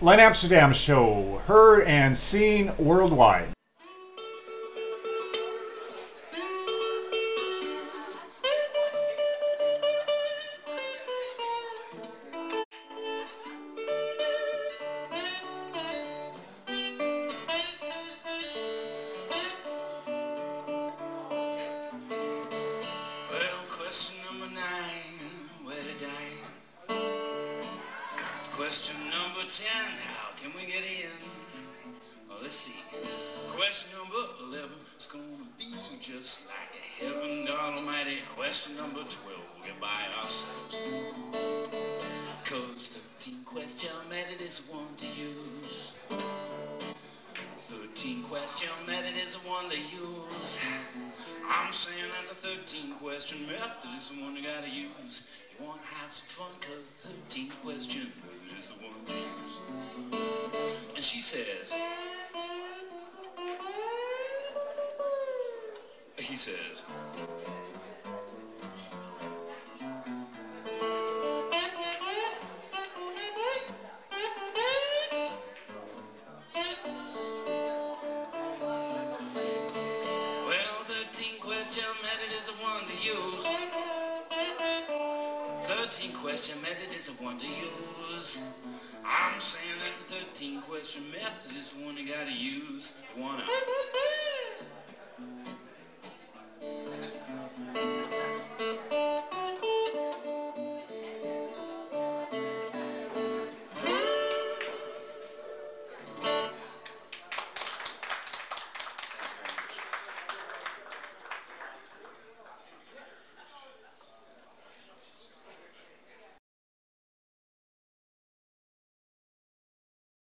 Len Amsterdam Show, heard and seen worldwide. Question number ten, how can we get in? Well, let's see. Question number eleven is gonna be just like a heaven, God Almighty. Question number twelve, we'll get by ourselves. Cause thirteen question method is one to use. 13 question method is one to use. I'm saying that the 13 question method is the one you gotta use. You wanna have some 13 question method is the one. And she says, he says, 13 question method is the one to use. I'm saying that the 13 question method is the one you gotta use. Wanna